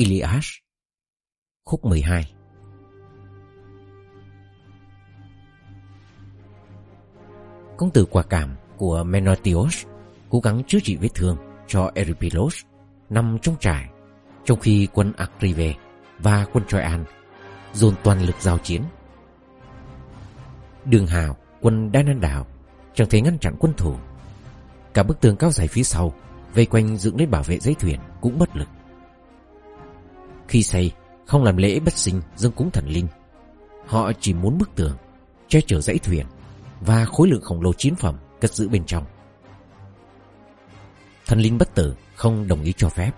Iliad Khúc 12 Công tử quả cảm của Menotios cố gắng chữa trị vết thương cho Eripilos nằm trong trại trong khi quân Akrive và quân Troyan dồn toàn lực giao chiến. Đường Hào, quân Đan An Đảo chẳng thể ngăn chặn quân thủ. Cả bức tường cao dài phía sau vây quanh dựng lên bảo vệ giấy thuyền cũng bất lực. Khi xây, không làm lễ bất sinh dâng cúng thần linh. Họ chỉ muốn bức tường, che chở dãy thuyền và khối lượng khổng lồ chiến phẩm cất giữ bên trong. Thần linh bất tử không đồng ý cho phép.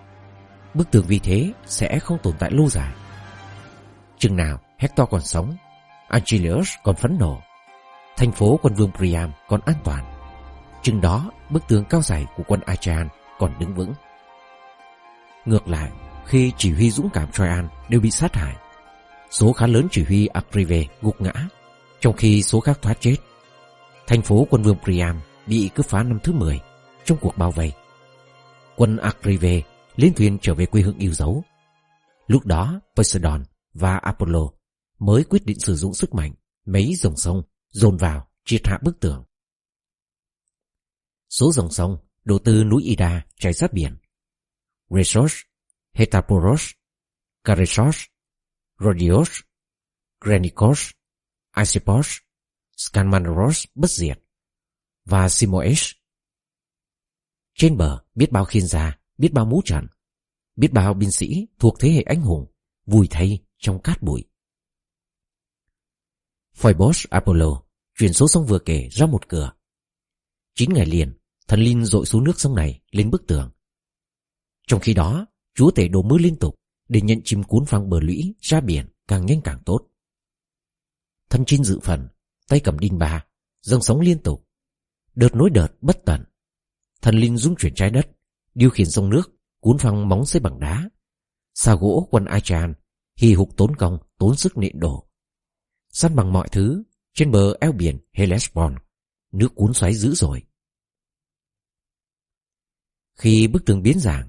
Bức tường vì thế sẽ không tồn tại lâu dài. Chừng nào Hector còn sống, Achilles còn phấn nộ, thành phố quân vương Priam còn an toàn. Chừng đó bức tường cao dài của quân Achaean còn đứng vững. Ngược lại, khi chỉ huy dũng cảm Troyan đều bị sát hại, số khá lớn chỉ huy Akrive gục ngã, trong khi số khác thoát chết. Thành phố quân vương Priam bị cướp phá năm thứ 10 trong cuộc bao vây. Quân Akrive lên thuyền trở về quê hương yêu dấu. Lúc đó Poseidon và Apollo mới quyết định sử dụng sức mạnh mấy dòng sông dồn vào triệt hạ bức tường. Số dòng sông đổ từ núi Ida chảy sát biển. Resource Hetaporos, Caresos, Rhodios, Granicos, Isipos, Scanmaneros bất diệt và Simoes. Trên bờ biết bao khiên gia, biết bao mũ trận, biết bao binh sĩ thuộc thế hệ anh hùng, vùi thay trong cát bụi. Phoebus Apollo chuyển số sông vừa kể ra một cửa. Chín ngày liền, thần linh dội xuống nước sông này lên bức tường. Trong khi đó, chúa tể đổ mưa liên tục để nhận chim cuốn phăng bờ lũy ra biển càng nhanh càng tốt. Thân trên dự phần, tay cầm đinh ba, dâng sóng liên tục. Đợt nối đợt bất tận. Thần linh dung chuyển trái đất, điều khiển sông nước, cuốn phăng móng xây bằng đá. Xa gỗ quân Achan, hì hục tốn công, tốn sức nện đổ. Săn bằng mọi thứ, trên bờ eo biển Hellespont, nước cuốn xoáy dữ rồi. Khi bức tường biến dạng,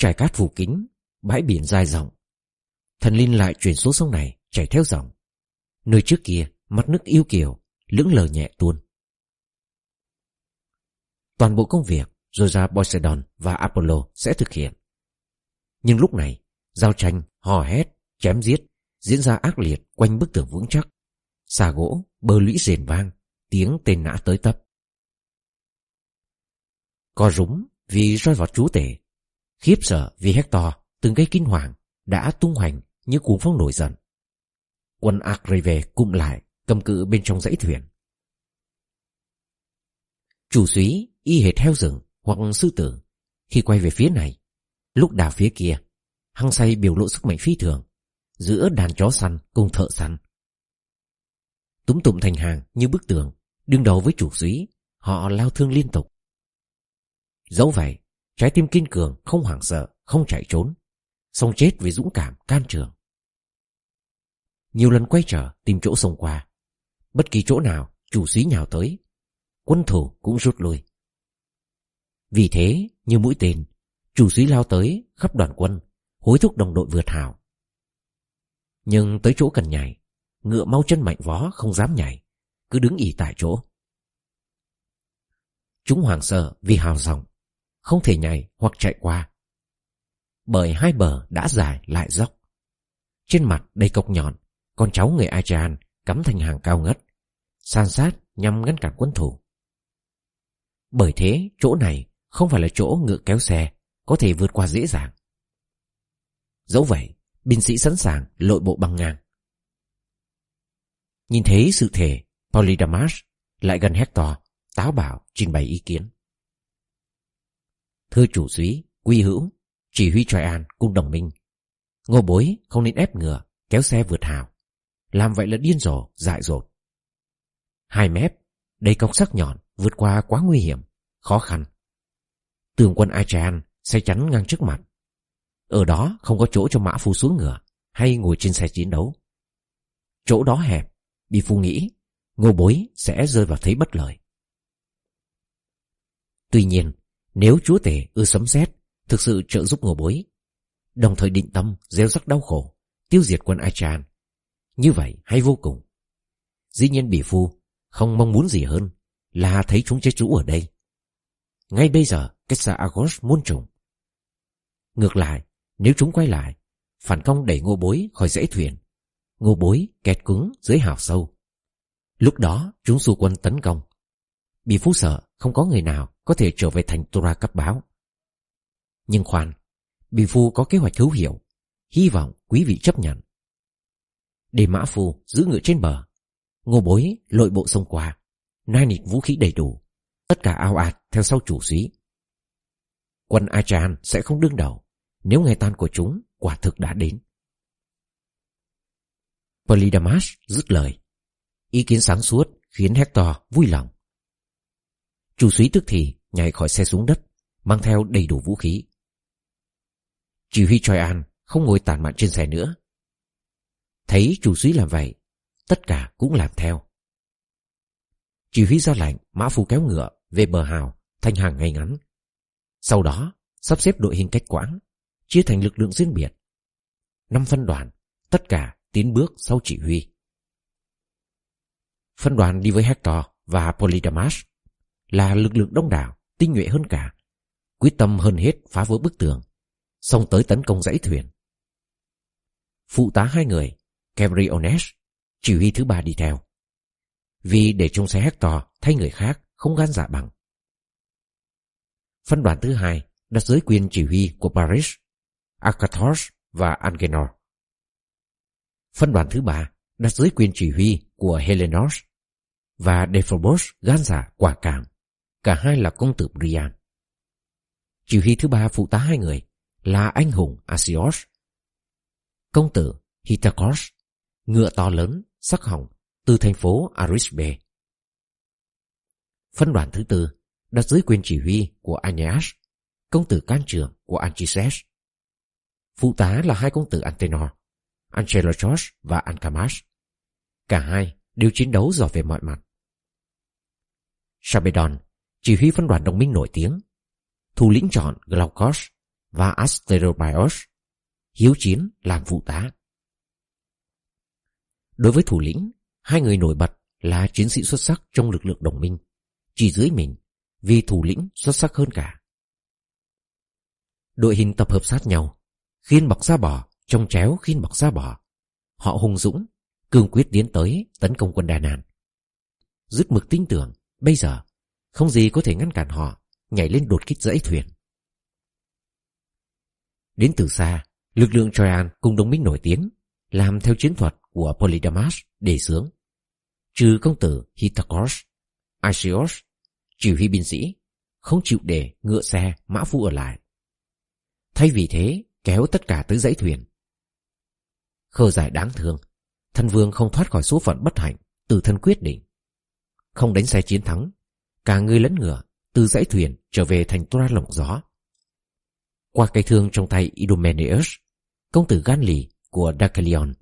trải cát phủ kính, bãi biển dài rộng, thần linh lại chuyển số sông này chảy theo dòng. Nơi trước kia, mặt nước yêu kiều, lững lờ nhẹ tuôn. Toàn bộ công việc rồi ra Poseidon và Apollo sẽ thực hiện. Nhưng lúc này, giao tranh, hò hét, chém giết diễn ra ác liệt quanh bức tường vững chắc. Xà gỗ, bơ lũy rền vang, tiếng tên nã tới tấp. Co rúng vì roi vào chú tể. Khiếp sợ vì Hector từng gây kinh hoàng đã tung hoành như cuốn phong nổi giận. Quân Akrive cụm lại cầm cự bên trong dãy thuyền. Chủ suý y hệt heo rừng hoặc sư tử khi quay về phía này. Lúc đào phía kia, hăng say biểu lộ sức mạnh phi thường giữa đàn chó săn cùng thợ săn. Túm tụm thành hàng như bức tường, đương đầu với chủ suý, họ lao thương liên tục. Dẫu vậy, trái tim kiên cường không hoảng sợ, không chạy trốn, sông chết vì dũng cảm can trường. Nhiều lần quay trở tìm chỗ sông qua, bất kỳ chỗ nào chủ sĩ nhào tới, quân thủ cũng rút lui. Vì thế, như mũi tên, chủ sĩ lao tới khắp đoàn quân, hối thúc đồng đội vượt hào. Nhưng tới chỗ cần nhảy, ngựa mau chân mạnh vó không dám nhảy, cứ đứng ỉ tại chỗ. Chúng hoảng sợ vì hào dòng, không thể nhảy hoặc chạy qua. Bởi hai bờ đã dài lại dốc. Trên mặt đầy cọc nhọn, con cháu người Achan cắm thành hàng cao ngất, san sát nhằm ngăn cản quân thủ. Bởi thế, chỗ này không phải là chỗ ngựa kéo xe có thể vượt qua dễ dàng. Dẫu vậy, binh sĩ sẵn sàng lội bộ băng ngang. Nhìn thấy sự thể, Polydamas lại gần Hector, táo bảo trình bày ý kiến. Thưa chủ suý, quy hữu, chỉ huy Troyan cùng đồng minh. Ngô bối không nên ép ngựa, kéo xe vượt hào. Làm vậy là điên rồ, dại dột. Hai mép, đầy cọc sắc nhọn, vượt qua quá nguy hiểm, khó khăn. Tường quân Achan xe chắn ngang trước mặt. Ở đó không có chỗ cho mã phu xuống ngựa hay ngồi trên xe chiến đấu. Chỗ đó hẹp, bị phu nghĩ ngô bối sẽ rơi vào thế bất lợi. Tuy nhiên, nếu chúa tể ưa sấm sét thực sự trợ giúp ngô bối, Đồng thời định tâm gieo rắc đau khổ Tiêu diệt quân Achan Như vậy hay vô cùng. Dĩ nhiên bỉ phu không mong muốn gì hơn Là thấy chúng chết trú ở đây. Ngay bây giờ Cách xa Agos muôn trùng. Ngược lại Nếu chúng quay lại Phản công đẩy ngô bối khỏi dãy thuyền Ngô bối kẹt cứng dưới hào sâu. Lúc đó chúng xu quân tấn công. Bị phú sợ không có người nào Có thể trở về thành Tora cấp báo. Nhưng khoan, Bì Phu có kế hoạch hữu hiệu, Hy vọng quý vị chấp nhận. Để Mã Phu giữ ngựa trên bờ, Ngô bối lội bộ sông qua, Nai nịt vũ khí đầy đủ, Tất cả ao ạt theo sau chủ sĩ Quân Achan sẽ không đương đầu Nếu ngày tan của chúng quả thực đã đến. Polydamas dứt lời. Ý kiến sáng suốt khiến Hector vui lòng. Chủ sĩ tức thì nhảy khỏi xe xuống đất Mang theo đầy đủ vũ khí chỉ huy Choi An không ngồi tản mạn trên xe nữa. Thấy chủ sĩ làm vậy, tất cả cũng làm theo. Chỉ huy ra lệnh mã phu kéo ngựa về bờ hào thành hàng ngay ngắn. Sau đó, sắp xếp đội hình cách quãng, chia thành lực lượng riêng biệt. Năm phân đoàn, tất cả tiến bước sau chỉ huy. Phân đoàn đi với Hector và Polydamas là lực lượng đông đảo, tinh nhuệ hơn cả, quyết tâm hơn hết phá vỡ bức tường xông tới tấn công dãy thuyền. Phụ tá hai người, Camry Onesh, chỉ huy thứ ba đi theo. Vì để trông xe Hector thay người khác không gan dạ bằng. Phân đoàn thứ hai đặt dưới quyền chỉ huy của Paris, Akathos và Angenor. Phân đoàn thứ ba đặt dưới quyền chỉ huy của Helenos và Dephobos gan giả quả cảm. Cả hai là công tử Brian. Chỉ huy thứ ba phụ tá hai người là anh hùng Asios. Công tử Hitakos, ngựa to lớn, sắc hồng, từ thành phố Arisbe. Phân đoàn thứ tư đặt dưới quyền chỉ huy của Aeneas, công tử can trường của Anchises. Phụ tá là hai công tử Antenor, Ancelochos và Ancamas. Cả hai đều chiến đấu giỏi về mọi mặt. Sabedon, chỉ huy phân đoàn đồng minh nổi tiếng, thủ lĩnh chọn Glaukos và Asterobios, hiếu chiến làm phụ tá. Đối với thủ lĩnh, hai người nổi bật là chiến sĩ xuất sắc trong lực lượng đồng minh, chỉ dưới mình vì thủ lĩnh xuất sắc hơn cả. Đội hình tập hợp sát nhau, khiên bọc ra bò, trong chéo khiên bọc ra bò. Họ hùng dũng, cương quyết tiến tới tấn công quân Đà Nàn. Dứt mực tin tưởng, bây giờ không gì có thể ngăn cản họ nhảy lên đột kích dãy thuyền. Đến từ xa, lực lượng Troyan cùng đồng minh nổi tiếng làm theo chiến thuật của Polydamas đề xướng. Trừ công tử Hittakos, Asios, chỉ huy binh sĩ, không chịu để ngựa xe mã phu ở lại. Thay vì thế, kéo tất cả tới dãy thuyền. Khờ giải đáng thương, thân vương không thoát khỏi số phận bất hạnh từ thân quyết định. Không đánh xe chiến thắng, cả người lẫn ngựa từ dãy thuyền trở về thành Tora lộng gió qua cây thương trong tay Idomeneus, công tử gan lì của Dacalion.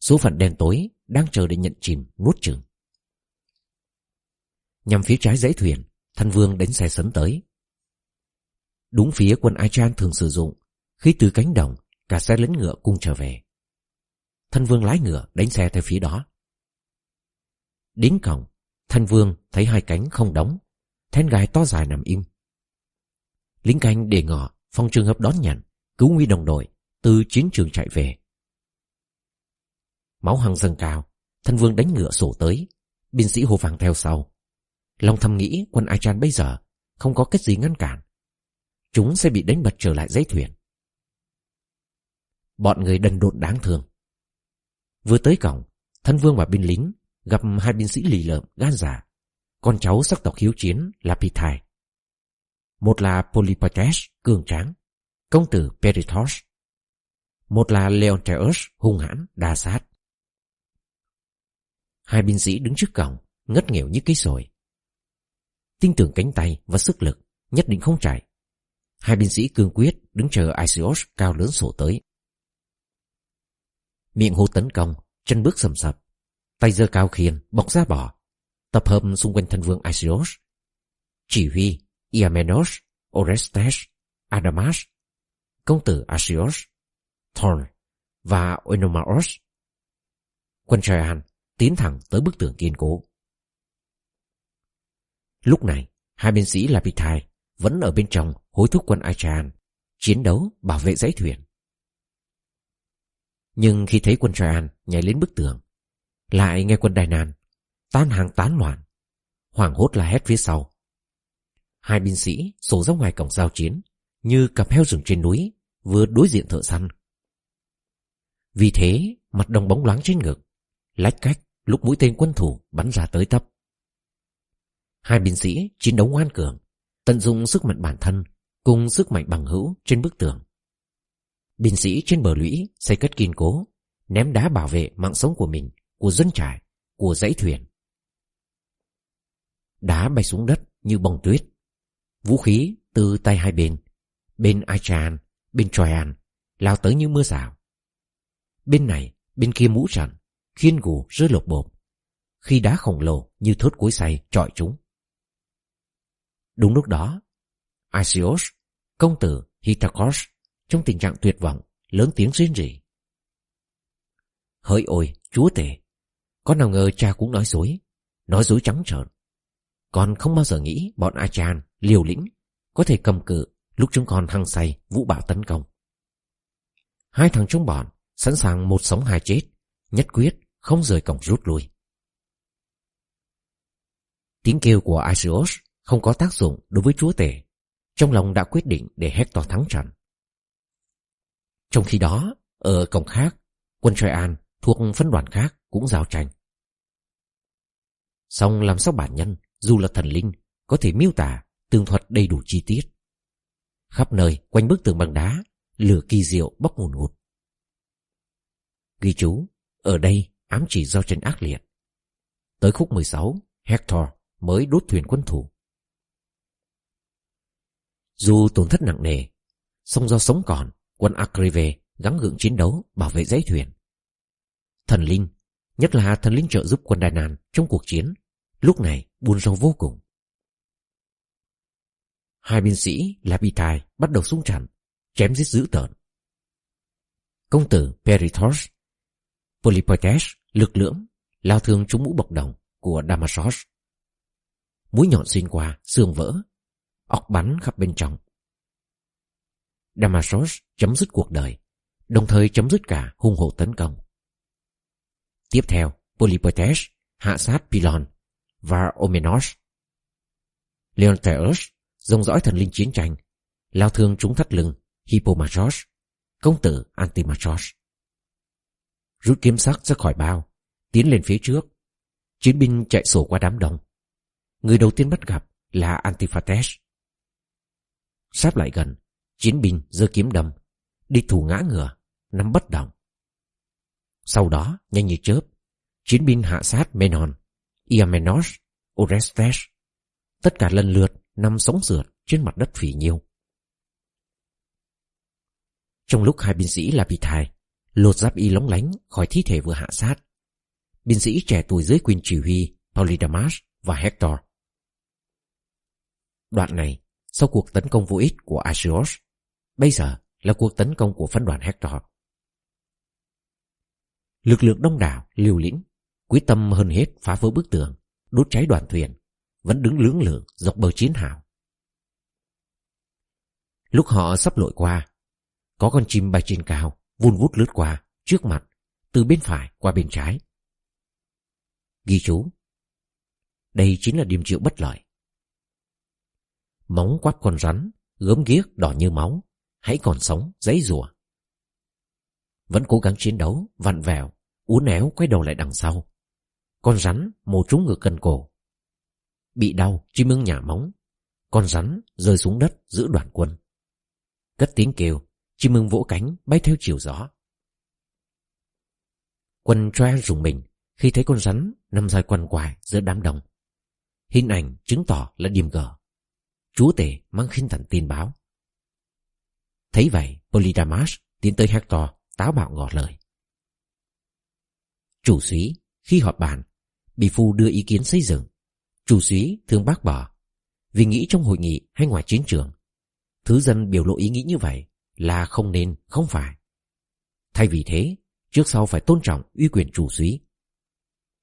Số phận đen tối đang chờ để nhận chìm nuốt chừng. Nhằm phía trái dãy thuyền, thân vương đánh xe sấn tới. Đúng phía quân Achan thường sử dụng, khi từ cánh đồng, cả xe lẫn ngựa cùng trở về. Thân vương lái ngựa đánh xe theo phía đó. Đến cổng, thân vương thấy hai cánh không đóng, then gái to dài nằm im. Lính canh để ngọ Phong trường hợp đón nhận, cứu nguy đồng đội, từ chiến trường chạy về. Máu hăng dâng cao, thân vương đánh ngựa sổ tới, binh sĩ hồ vàng theo sau. Long thầm nghĩ quân Achan bây giờ không có cách gì ngăn cản. Chúng sẽ bị đánh bật trở lại giấy thuyền. Bọn người đần độn đáng thương. Vừa tới cổng, thân vương và binh lính gặp hai binh sĩ lì lợm gan giả, con cháu sắc tộc hiếu chiến là Pithai. Một là Polypates cường tráng, công tử Perithos, Một là Leontreus, hung hãn, đa sát. Hai binh sĩ đứng trước cổng, ngất nghèo như cây sồi. Tin tưởng cánh tay và sức lực, nhất định không chạy. Hai binh sĩ cương quyết đứng chờ Isios cao lớn sổ tới. Miệng hô tấn công, chân bước sầm sập, tay giơ cao khiên, bọc ra bỏ, tập hợp xung quanh thân vương Isios. Chỉ huy Iamenos, Orestes, Adamas, công tử Asios, Thorn và Oenomaos. Quân Traian tiến thẳng tới bức tường kiên cố. Lúc này, hai binh sĩ Lapitai vẫn ở bên trong hối thúc quân Aichan, chiến đấu bảo vệ dãy thuyền. Nhưng khi thấy quân Traian nhảy lên bức tường, lại nghe quân Đài nàn tan hàng tán loạn, hoảng hốt la hét phía sau. Hai binh sĩ sổ ra ngoài cổng giao chiến như cặp heo rừng trên núi vừa đối diện thợ săn. Vì thế, mặt đồng bóng loáng trên ngực, lách cách lúc mũi tên quân thủ bắn ra tới tấp. Hai binh sĩ chiến đấu ngoan cường, tận dụng sức mạnh bản thân cùng sức mạnh bằng hữu trên bức tường. Binh sĩ trên bờ lũy xây cất kiên cố, ném đá bảo vệ mạng sống của mình, của dân trại, của dãy thuyền. Đá bay xuống đất như bông tuyết. Vũ khí từ tay hai bên, bên Achan, bên Troyan, lao tới như mưa rào. Bên này, bên kia mũ trận, khiên gù rơi lột bột, khi đá khổng lồ như thớt cối xay trọi chúng. Đúng lúc đó, Asios, công tử Hitakos, trong tình trạng tuyệt vọng, lớn tiếng rên rỉ. Hỡi ôi, chúa tể, có nào ngờ cha cũng nói dối, nói dối trắng trợn. Con không bao giờ nghĩ bọn Achan, liều lĩnh, có thể cầm cự lúc chúng con hăng say vũ bạo tấn công. Hai thằng trong bọn sẵn sàng một sống hai chết, nhất quyết không rời cổng rút lui. Tiếng kêu của Asios không có tác dụng đối với chúa tể. Trong lòng đã quyết định để Hector thắng trận. Trong khi đó, ở cổng khác, quân Troyan thuộc phân đoàn khác cũng giao tranh. Xong làm sao bản nhân, dù là thần linh, có thể miêu tả, tường thuật đầy đủ chi tiết. Khắp nơi, quanh bức tường bằng đá, lửa kỳ diệu bốc ngùn ngụt. Ghi chú, ở đây ám chỉ giao tranh ác liệt. Tới khúc 16, Hector mới đốt thuyền quân thủ. Dù tổn thất nặng nề, song do sống còn, quân Akrive gắng gượng chiến đấu bảo vệ dãy thuyền. Thần linh, nhất là thần linh trợ giúp quân Đài Nàn trong cuộc chiến, lúc này buồn rầu vô cùng. Hai binh sĩ Labitai bắt đầu xung trận, chém giết dữ tợn. Công tử Perithos, Polypoites lực lưỡng, lao thương trúng mũ bọc đồng của Damasos. Mũi nhọn xuyên qua, xương vỡ, ọc bắn khắp bên trong. Damasos chấm dứt cuộc đời, đồng thời chấm dứt cả hung hộ tấn công. Tiếp theo, Polypotes hạ sát Pilon và Omenos. Leonteus dòng dõi thần linh chiến tranh, lao thương chúng thắt lưng Hippomachos, công tử Antimachos. Rút kiếm sắc ra khỏi bao, tiến lên phía trước. Chiến binh chạy sổ qua đám đông. Người đầu tiên bắt gặp là Antiphates. Sắp lại gần, chiến binh giơ kiếm đâm, đi thủ ngã ngửa, nắm bất động. Sau đó, nhanh như chớp, chiến binh hạ sát Menon, Iamenos, Orestes. Tất cả lần lượt nằm sống sượt trên mặt đất phỉ nhiêu. Trong lúc hai binh sĩ là bị thai, lột giáp y lóng lánh khỏi thi thể vừa hạ sát. Binh sĩ trẻ tuổi dưới quyền chỉ huy Polydamas và Hector. Đoạn này, sau cuộc tấn công vô ích của Asios, bây giờ là cuộc tấn công của phân đoàn Hector. Lực lượng đông đảo, liều lĩnh, quyết tâm hơn hết phá vỡ bức tường, đốt cháy đoàn thuyền, vẫn đứng lưỡng lự dọc bờ chiến hào. Lúc họ sắp lội qua, có con chim bay trên cao, vun vút lướt qua, trước mặt, từ bên phải qua bên trái. Ghi chú Đây chính là điểm triệu bất lợi. Móng quát con rắn, gớm ghiếc đỏ như máu, hãy còn sống, giấy rùa. Vẫn cố gắng chiến đấu, vặn vẹo, uốn éo quay đầu lại đằng sau. Con rắn mổ trúng ngược cần cổ. Bị đau, chim ưng nhả móng. Con rắn rơi xuống đất giữ đoàn quân. Cất tiếng kêu, chim ưng vỗ cánh bay theo chiều gió. Quân Troa rùng mình khi thấy con rắn nằm dài quằn quài giữa đám đông. Hình ảnh chứng tỏ là điềm gở. Chúa tể mang khinh thần tin báo. Thấy vậy, Polydamas tiến tới Hector táo bạo ngỏ lời. Chủ sĩ, khi họp bàn, Bì Phu đưa ý kiến xây dựng. Chủ sĩ thường bác bỏ. Vì nghĩ trong hội nghị hay ngoài chiến trường, thứ dân biểu lộ ý nghĩ như vậy là không nên, không phải. Thay vì thế, trước sau phải tôn trọng uy quyền chủ sĩ.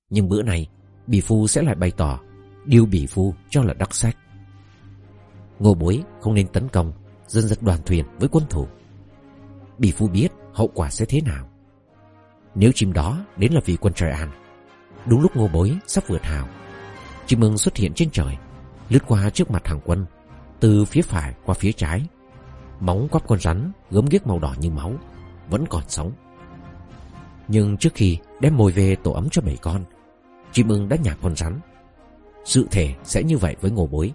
Nhưng bữa này, bì Phu sẽ lại bày tỏ điều bì Phu cho là đắc sách. Ngô bối không nên tấn công, dân giật đoàn thuyền với quân thủ. Bỉ Phu biết hậu quả sẽ thế nào. Nếu chim đó đến là vì quân trời an, đúng lúc ngô bối sắp vượt hào, chim ưng xuất hiện trên trời, lướt qua trước mặt hàng quân, từ phía phải qua phía trái. Móng quắp con rắn gớm ghiếc màu đỏ như máu, vẫn còn sống. Nhưng trước khi đem mồi về tổ ấm cho bảy con, chim ưng đã nhả con rắn. Sự thể sẽ như vậy với ngô bối.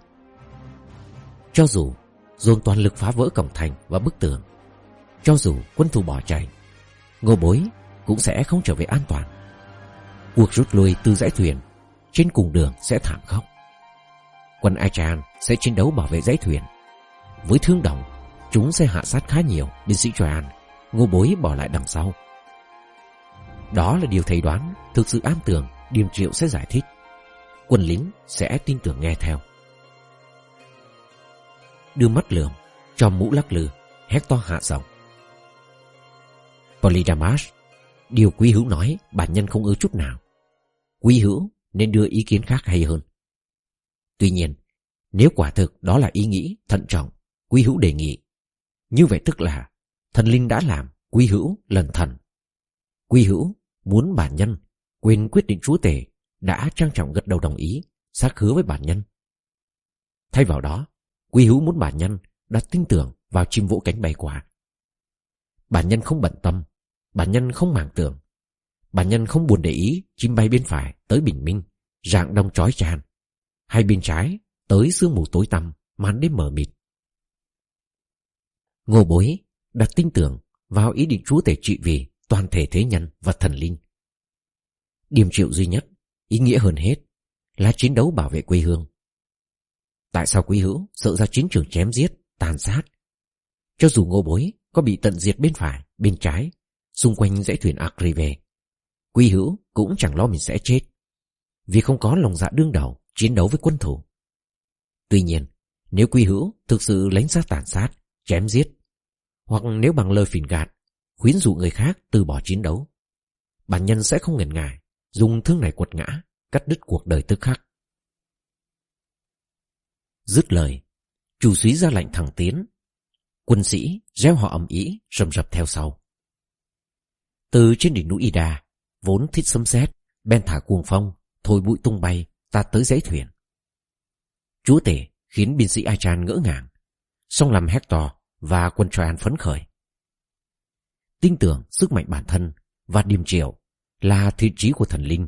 Cho dù dồn toàn lực phá vỡ cổng thành và bức tường, cho dù quân thù bỏ chạy, ngô bối cũng sẽ không trở về an toàn. Cuộc rút lui từ dãy thuyền trên cùng đường sẽ thảm khốc. Quân Achan sẽ chiến đấu bảo vệ dãy thuyền. Với thương đồng, chúng sẽ hạ sát khá nhiều binh sĩ Troyan, ngô bối bỏ lại đằng sau. Đó là điều thầy đoán, thực sự an tưởng, Điềm Triệu sẽ giải thích. Quân lính sẽ tin tưởng nghe theo. Đưa mắt lườm, cho mũ lắc lư, hét to hạ giọng. Polydamas, điều quý hữu nói bản nhân không ưa chút nào. Quý hữu nên đưa ý kiến khác hay hơn. Tuy nhiên, nếu quả thực đó là ý nghĩ thận trọng, quý hữu đề nghị, như vậy tức là thần linh đã làm quý hữu lần thần. Quý hữu muốn bản nhân quên quyết định chúa tể đã trang trọng gật đầu đồng ý, xác hứa với bản nhân. Thay vào đó, quý hữu muốn bản nhân đặt tin tưởng vào chim vỗ cánh bay qua. Bản nhân không bận tâm, bản nhân không màng tưởng. Bản nhân không buồn để ý chim bay bên phải tới bình minh, rạng đông trói tràn Hay bên trái tới sương mù tối tăm, màn đêm mờ mịt. Ngô bối đặt tin tưởng vào ý định chúa tể trị vì toàn thể thế nhân và thần linh. Điểm triệu duy nhất, ý nghĩa hơn hết, là chiến đấu bảo vệ quê hương. Tại sao quý hữu sợ ra chiến trường chém giết, tàn sát? Cho dù ngô bối có bị tận diệt bên phải, bên trái, xung quanh dãy thuyền Akrive, quy hữu cũng chẳng lo mình sẽ chết. Vì không có lòng dạ đương đầu chiến đấu với quân thủ. Tuy nhiên, nếu quy hữu thực sự lánh sát tàn sát, chém giết, hoặc nếu bằng lời phỉnh gạt, khuyến dụ người khác từ bỏ chiến đấu, bản nhân sẽ không ngần ngại dùng thương này quật ngã, cắt đứt cuộc đời tức khắc. Dứt lời, chủ suý ra lệnh thẳng tiến. Quân sĩ reo họ ầm ĩ rầm rập theo sau. Từ trên đỉnh núi Ida, vốn thích sấm sét, ben thả cuồng phong, thôi bụi tung bay, ta tới dãy thuyền. Chúa tể khiến binh sĩ Achan ngỡ ngàng, song làm Hector và quân Troyan phấn khởi. Tin tưởng sức mạnh bản thân và điềm triệu là thiện trí của thần linh.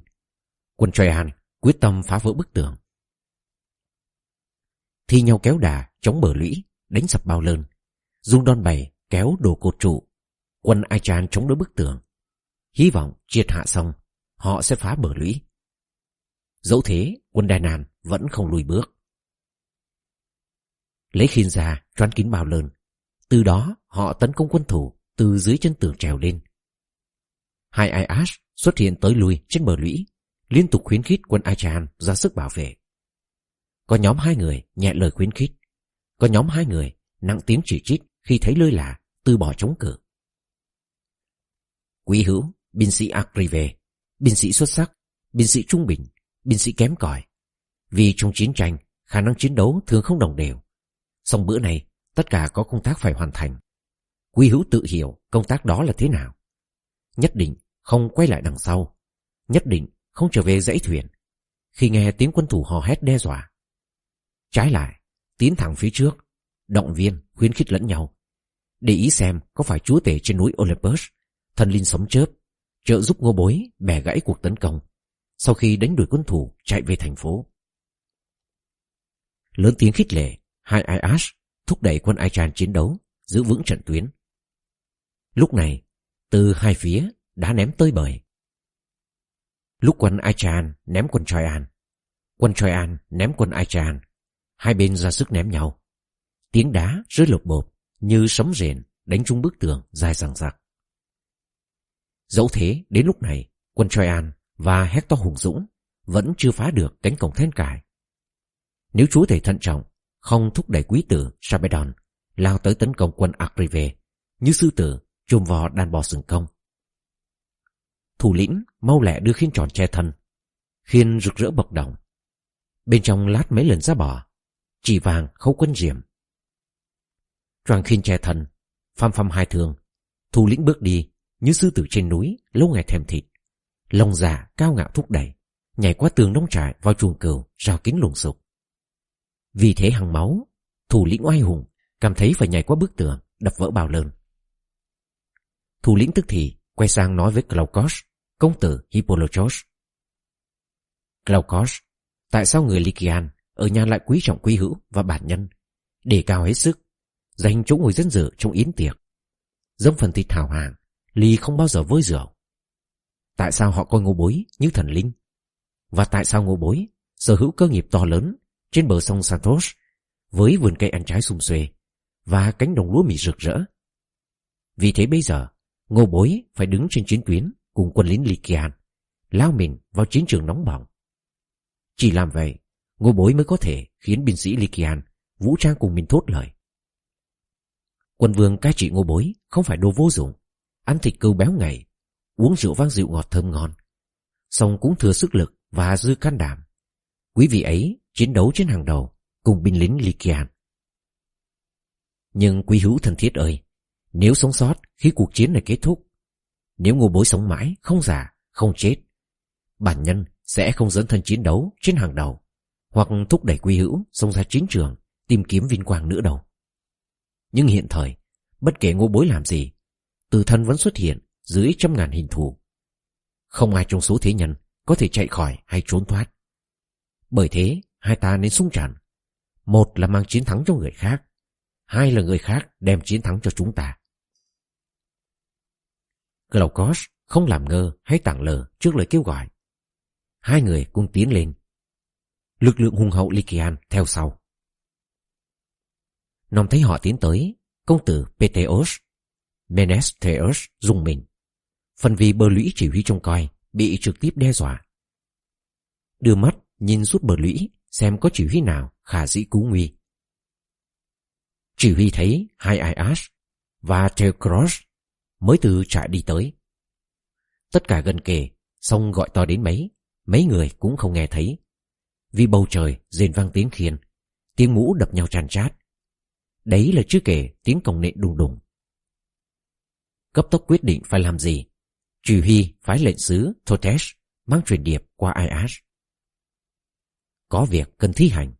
Quân Troyan quyết tâm phá vỡ bức tường. Thi nhau kéo đà chống bờ lũy, đánh sập bao lơn, Dung đòn bày kéo đồ cột trụ. Quân Achan chống đối bức tường. Hy vọng triệt hạ xong, họ sẽ phá bờ lũy. Dẫu thế, quân Đài Nàn vẫn không lùi bước. Lấy khiên ra, choán kín bao lơn. Từ đó, họ tấn công quân thủ từ dưới chân tường trèo lên. Hai aias xuất hiện tới lui trên bờ lũy, liên tục khuyến khích quân Achan ra sức bảo vệ. Có nhóm hai người nhẹ lời khuyến khích, có nhóm hai người nặng tiếng chỉ trích khi thấy lơi lạ, từ bỏ chống cự. Quý hữu, binh sĩ Akrive, binh sĩ xuất sắc, binh sĩ trung bình, binh sĩ kém cỏi. Vì trong chiến tranh, khả năng chiến đấu thường không đồng đều. Xong bữa này, tất cả có công tác phải hoàn thành. Quý hữu tự hiểu công tác đó là thế nào. Nhất định không quay lại đằng sau. Nhất định không trở về dãy thuyền. Khi nghe tiếng quân thủ hò hét đe dọa. Trái lại, tiến thẳng phía trước, động viên, khuyến khích lẫn nhau. Để ý xem có phải chúa tể trên núi Olympus, thần linh sống chớp, trợ giúp ngô bối bẻ gãy cuộc tấn công, sau khi đánh đuổi quân thủ chạy về thành phố. Lớn tiếng khích lệ, hai Ias thúc đẩy quân Aichan chiến đấu, giữ vững trận tuyến. Lúc này, từ hai phía đã ném tơi bời. Lúc quân Aichan ném quân Troyan, quân Troyan ném quân Aichan, hai bên ra sức ném nhau. Tiếng đá rơi lột bột như sấm rền đánh trúng bức tường dài rằng sặc. Dẫu thế, đến lúc này, quân Troyan và Hector hùng dũng vẫn chưa phá được cánh cổng then cài. Nếu chúa thể thận trọng, không thúc đẩy quý tử Sabedon lao tới tấn công quân Akrive như sư tử chôm vò đàn bò sừng công. Thủ lĩnh mau lẹ đưa khiên tròn che thân, khiên rực rỡ bậc đồng. Bên trong lát mấy lần ra bò, chỉ vàng khâu quân diệm. Choàng khiên che thân, phăm phăm hai thường, thủ lĩnh bước đi như sư tử trên núi lâu ngày thèm thịt. Lòng già cao ngạo thúc đẩy, nhảy qua tường nông trại vào chuồng cừu, rào kính lùng sục. Vì thế hằng máu, thủ lĩnh oai hùng, cảm thấy phải nhảy qua bức tường, đập vỡ bào lớn. Thủ lĩnh tức thì quay sang nói với Glaucus, công tử Hippolochos. Glaucus, tại sao người Lycian ở nhà lại quý trọng quý hữu và bản nhân, để cao hết sức, dành chỗ ngồi dân dự trong yến tiệc, Dông phần thịt thảo hàng, ly không bao giờ vơi rượu. Tại sao họ coi ngô bối như thần linh? Và tại sao ngô bối sở hữu cơ nghiệp to lớn trên bờ sông Santos với vườn cây ăn trái sum xuê và cánh đồng lúa mì rực rỡ? Vì thế bây giờ, ngô bối phải đứng trên chiến tuyến cùng quân lính Lycian, lao mình vào chiến trường nóng bỏng. Chỉ làm vậy, ngô bối mới có thể khiến binh sĩ Lycian vũ trang cùng mình thốt lời. Quân vương cai trị ngô bối không phải đồ vô dụng, ăn thịt cừu béo ngậy, uống rượu vang rượu ngọt thơm ngon. Xong cũng thừa sức lực và dư can đảm. Quý vị ấy chiến đấu trên hàng đầu cùng binh lính Lykian. Nhưng quý hữu thân thiết ơi, nếu sống sót khi cuộc chiến này kết thúc, nếu ngô bối sống mãi, không già, không chết, bản nhân sẽ không dẫn thân chiến đấu trên hàng đầu, hoặc thúc đẩy quý hữu xông ra chiến trường tìm kiếm vinh quang nữa đâu. Nhưng hiện thời, bất kể ngô bối làm gì, từ thân vẫn xuất hiện dưới trăm ngàn hình thù. Không ai trong số thế nhân có thể chạy khỏi hay trốn thoát. Bởi thế, hai ta nên sung trận. Một là mang chiến thắng cho người khác, hai là người khác đem chiến thắng cho chúng ta. Glaucos không làm ngơ hay tảng lờ trước lời kêu gọi. Hai người cùng tiến lên. Lực lượng hùng hậu Lycian theo sau. Nòng thấy họ tiến tới, công tử Peteos, Menesteus dùng mình. Phần vì bờ lũy chỉ huy trông coi bị trực tiếp đe dọa. Đưa mắt nhìn suốt bờ lũy xem có chỉ huy nào khả dĩ cứu nguy. Chỉ huy thấy hai Iash và Teucros mới từ trại đi tới. Tất cả gần kề, xong gọi to đến mấy, mấy người cũng không nghe thấy. Vì bầu trời rền vang tiếng khiên, tiếng mũ đập nhau tràn trát. Đấy là chưa kể tiếng còng nện đùng đùng. Cấp tốc quyết định phải làm gì. Chỉ huy phái lệnh sứ Thotesh mang truyền điệp qua Ias. Có việc cần thi hành.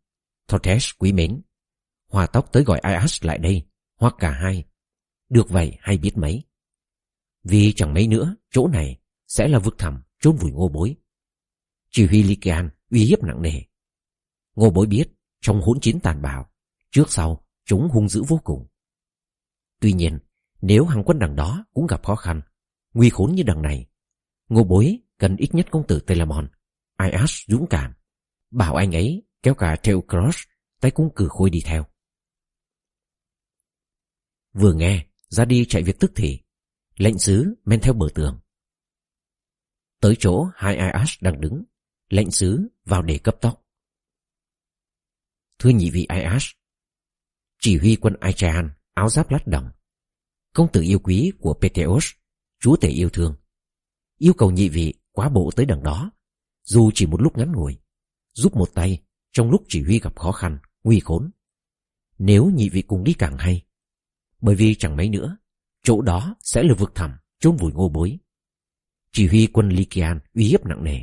Thotesh quý mến. Hòa tóc tới gọi Ias lại đây, hoặc cả hai. Được vậy hay biết mấy. Vì chẳng mấy nữa, chỗ này sẽ là vực thẳm chôn vùi ngô bối. Chỉ huy Lycian uy hiếp nặng nề. Ngô bối biết, trong hỗn chiến tàn bạo, trước sau, chúng hung dữ vô cùng. Tuy nhiên, nếu hàng quân đằng đó cũng gặp khó khăn, nguy khốn như đằng này, ngô bối cần ít nhất công tử Telamon, Ias dũng cảm, bảo anh ấy kéo cả Teucros tay cung cử khôi đi theo. Vừa nghe, ra đi chạy việc tức thì, lệnh sứ men theo bờ tường. Tới chỗ hai Ias đang đứng, lệnh sứ vào để cấp tóc. Thưa nhị vị Ias, chỉ huy quân Aichan áo giáp lát đồng, công tử yêu quý của Peteos, chúa tể yêu thương, yêu cầu nhị vị quá bộ tới đằng đó, dù chỉ một lúc ngắn ngủi, giúp một tay trong lúc chỉ huy gặp khó khăn, nguy khốn. Nếu nhị vị cùng đi càng hay, bởi vì chẳng mấy nữa, chỗ đó sẽ là vực thẳm, chôn vùi ngô bối. Chỉ huy quân Lykian uy hiếp nặng nề.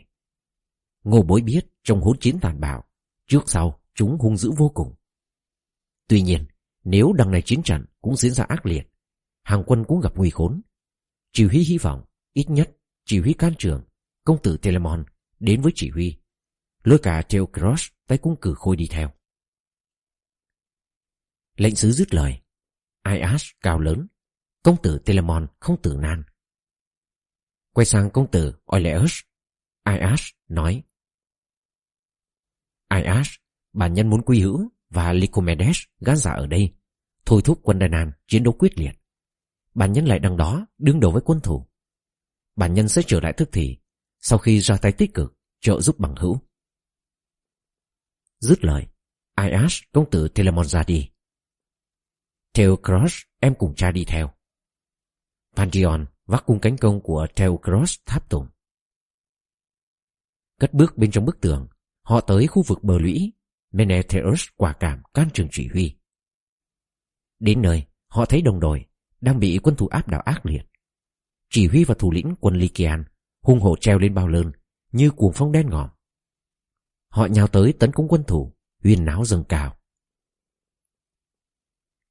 Ngô bối biết trong hỗn chiến tàn bạo, trước sau chúng hung dữ vô cùng. Tuy nhiên, nếu đằng này chiến trận cũng diễn ra ác liệt, hàng quân cũng gặp nguy khốn. Chỉ huy hy vọng, ít nhất, chỉ huy can trường, công tử Telemon đến với chỉ huy. Lôi cả Theocros tay cung cử khôi đi theo. Lệnh sứ dứt lời. Ias cao lớn, công tử Telemon không tử nan. Quay sang công tử Oileus, Ias nói. Ias, bản nhân muốn quy hữu và Lycomedes gán giả ở đây, thôi thúc quân Đài Nam chiến đấu quyết liệt. Bản nhân lại đằng đó đương đầu với quân thủ. Bản nhân sẽ trở lại thức thì sau khi ra tay tích cực trợ giúp bằng hữu. Dứt lời, Ias công tử Telemon ra đi. Theocross em cùng cha đi theo. Pantheon vác cung cánh công của Theocross tháp tùng. Cất bước bên trong bức tường, họ tới khu vực bờ lũy, Menetheus quả cảm can trường chỉ huy. Đến nơi, họ thấy đồng đội đang bị quân thủ áp đảo ác liệt. Chỉ huy và thủ lĩnh quân Lykian hung hổ treo lên bao lơn như cuồng phong đen ngòm. Họ nhào tới tấn công quân thủ, huyền náo dâng cao.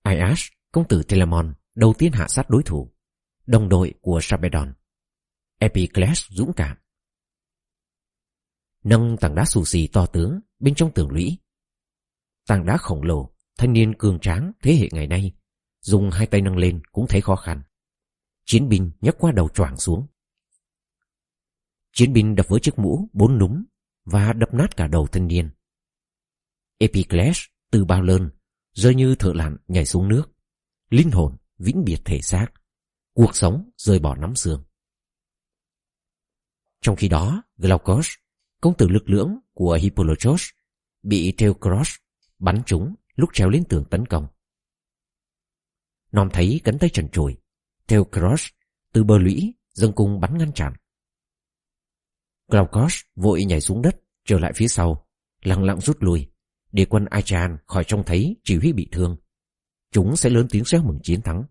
Aias, công tử Telamon, đầu tiên hạ sát đối thủ, đồng đội của Sabedon. Epicles dũng cảm. Nâng tảng đá xù xì to tướng bên trong tường lũy. Tảng đá khổng lồ, thanh niên cường tráng thế hệ ngày nay, dùng hai tay nâng lên cũng thấy khó khăn. Chiến binh nhấc qua đầu choảng xuống. Chiến binh đập với chiếc mũ bốn núm và đập nát cả đầu thanh niên. Epicles từ bao lơn rơi như thợ lặn nhảy xuống nước. Linh hồn vĩnh biệt thể xác. Cuộc sống rơi bỏ nắm xương. Trong khi đó, Glaucus, công tử lực lưỡng của Hippolochos, bị Teucros bắn trúng lúc trèo lên tường tấn công. Nom thấy cánh tay trần trùi, theo Cross từ bờ lũy dâng cung bắn ngăn chặn. Glaucus vội nhảy xuống đất, trở lại phía sau, lặng lặng rút lui, để quân Achan khỏi trông thấy chỉ huy bị thương. Chúng sẽ lớn tiếng reo mừng chiến thắng.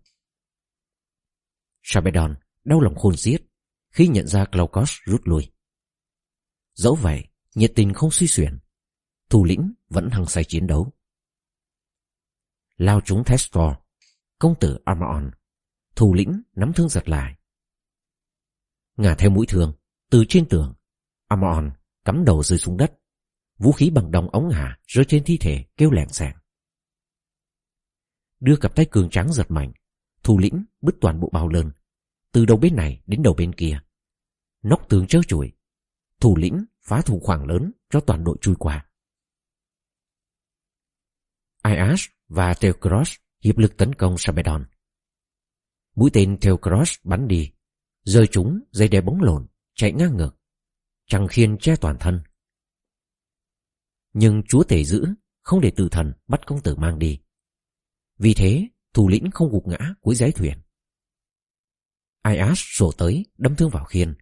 Sabedon đau lòng khôn xiết khi nhận ra Glaucus rút lui. Dẫu vậy, nhiệt tình không suy xuyển. Thủ lĩnh vẫn hăng say chiến đấu. Lao chúng Thestor, công tử Armaon, thủ lĩnh nắm thương giật lại. Ngả theo mũi thương, từ trên tường, Armaon cắm đầu rơi xuống đất. Vũ khí bằng đồng ống hạ rơi trên thi thể kêu lẻng sàng. Đưa cặp tay cường trắng giật mạnh, thủ lĩnh bứt toàn bộ bao lơn, từ đầu bên này đến đầu bên kia. Nóc tường trơ trụi, thủ lĩnh phá thủ khoảng lớn cho toàn đội chui qua. Ias và Theocross hiệp lực tấn công Sabedon. Mũi tên Theocross bắn đi, rơi chúng dây đè bóng lộn, chạy ngang ngược, chẳng khiên che toàn thân. Nhưng chúa tể giữ, không để tử thần bắt công tử mang đi. Vì thế, thủ lĩnh không gục ngã cuối giấy thuyền. Ias sổ tới, đâm thương vào khiên.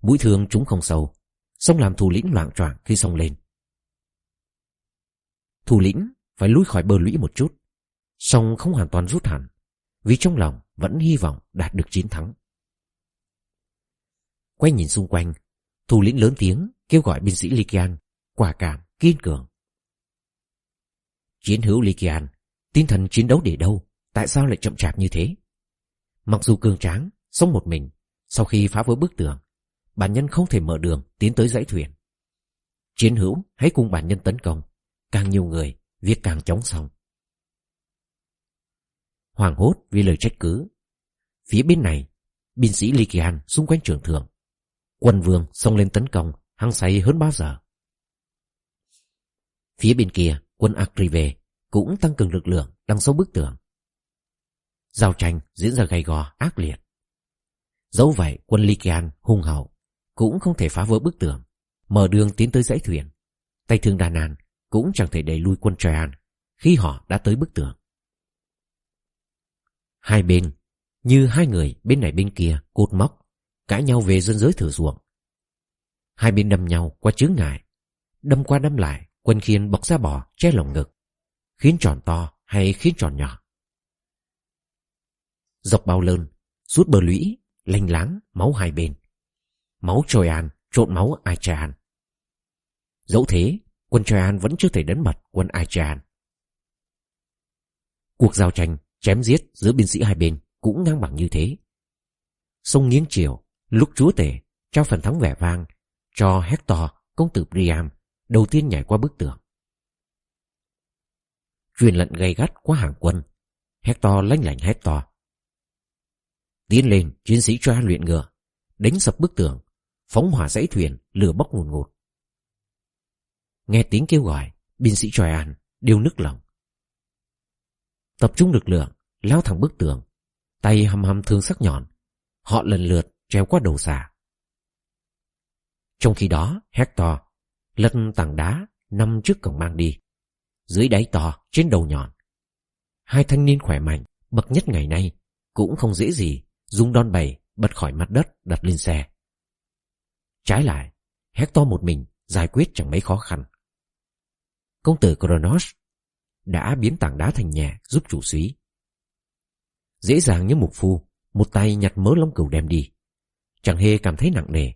Mũi thương chúng không sâu, xong làm thủ lĩnh loạn choạng khi xông lên. Thủ lĩnh phải lùi khỏi bờ lũy một chút, song không hoàn toàn rút hẳn, vì trong lòng vẫn hy vọng đạt được chiến thắng. Quay nhìn xung quanh, thủ lĩnh lớn tiếng kêu gọi binh sĩ likian quả cảm, kiên cường. Chiến hữu likian tinh thần chiến đấu để đâu, tại sao lại chậm chạp như thế? Mặc dù cường tráng, sống một mình, sau khi phá vỡ bức tường, bản nhân không thể mở đường tiến tới dãy thuyền. Chiến hữu hãy cùng bản nhân tấn công, càng nhiều người, việc càng chóng xong hoảng hốt vì lời trách cứ. Phía bên này, binh sĩ Lycian xung quanh trường thường. Quân vương xông lên tấn công, hăng say hơn bao giờ. Phía bên kia, quân Acrive cũng tăng cường lực lượng đằng sau bức tường. Giao tranh diễn ra gay gò, ác liệt. Dẫu vậy, quân Lycian hung hậu cũng không thể phá vỡ bức tường, mở đường tiến tới dãy thuyền. Tay thương Đà Nàn cũng chẳng thể đẩy lui quân Traian khi họ đã tới bức tường. Hai bên, như hai người bên này bên kia cột móc, cãi nhau về dân giới thử ruộng. Hai bên đâm nhau qua chướng ngại, đâm qua đâm lại, quân khiên bọc ra bò che lồng ngực, khiến tròn to hay khiến tròn nhỏ. Dọc bao lơn, suốt bờ lũy, lanh láng, máu hai bên. Máu Troyan trộn máu ai tràn Dẫu thế, quân Troyan vẫn chưa thể đánh mật quân Aichan. Cuộc giao tranh, chém giết giữa binh sĩ hai bên cũng ngang bằng như thế. Sông nghiêng chiều, lúc chúa tể trao phần thắng vẻ vang cho Hector, công tử Priam, đầu tiên nhảy qua bức tường. Truyền lệnh gay gắt qua hàng quân, Hector lanh lảnh hét to. Tiến lên, chiến sĩ cho luyện ngựa, đánh sập bức tường, phóng hỏa dãy thuyền, lửa bốc ngùn ngụt. Nghe tiếng kêu gọi, binh sĩ Troyan đều nức lòng. Tập trung lực lượng, lao thẳng bức tường, tay hầm hầm thương sắc nhọn, họ lần lượt treo qua đầu xà. Trong khi đó, Hector lật tảng đá nằm trước cổng mang đi, dưới đáy to trên đầu nhọn. Hai thanh niên khỏe mạnh, bậc nhất ngày nay, cũng không dễ gì Dung đòn bầy bật khỏi mặt đất đặt lên xe. Trái lại, Hector một mình giải quyết chẳng mấy khó khăn. Công tử Kronos đã biến tảng đá thành nhà giúp chủ sĩ. Dễ dàng như mục phu, một tay nhặt mớ lông cừu đem đi. Chẳng hề cảm thấy nặng nề.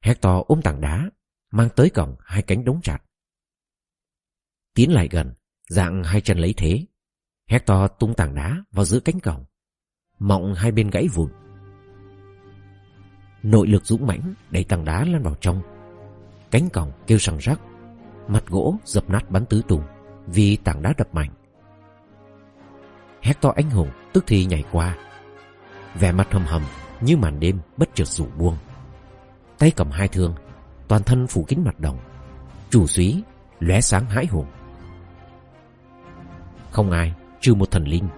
Hector ôm tảng đá, mang tới cổng hai cánh đống chặt. Tiến lại gần, dạng hai chân lấy thế. Hector tung tảng đá vào giữa cánh cổng. Mọng hai bên gãy vụn. Nội lực dũng mãnh đẩy tảng đá lăn vào trong. Cánh cổng kêu sằng rắc. Mặt gỗ dập nát bắn tứ tung vì tảng đá đập mạnh. Hector anh hùng tức thì nhảy qua. Vẻ mặt hầm hầm như màn đêm bất chợt rủ buông. Tay cầm hai thương, toàn thân phủ kín mặt đồng. Chủ suý lóe sáng hãi hùng. Không ai, trừ một thần linh,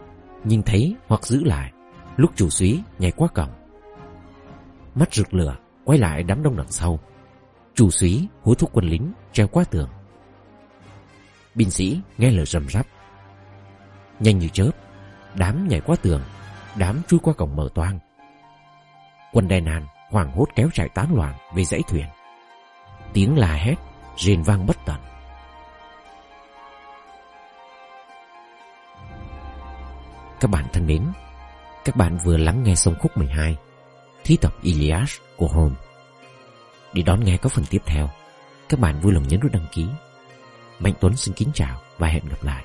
nhìn thấy hoặc giữ lại lúc chủ suý nhảy qua cổng. Mắt rực lửa, quay lại đám đông đằng sau. Chủ suý hối thúc quân lính treo qua tường. Binh sĩ nghe lời rầm rắp. Nhanh như chớp, đám nhảy qua tường, đám chui qua cổng mở toang. Quân đen nàn hoảng hốt kéo chạy tán loạn về dãy thuyền. Tiếng la hét, rền vang bất tận. Các bạn thân mến, các bạn vừa lắng nghe xong khúc 12 Thi tập Ilias của Holmes. Để đón nghe các phần tiếp theo, các bạn vui lòng nhấn nút đăng ký. Mạnh Tuấn xin kính chào và hẹn gặp lại.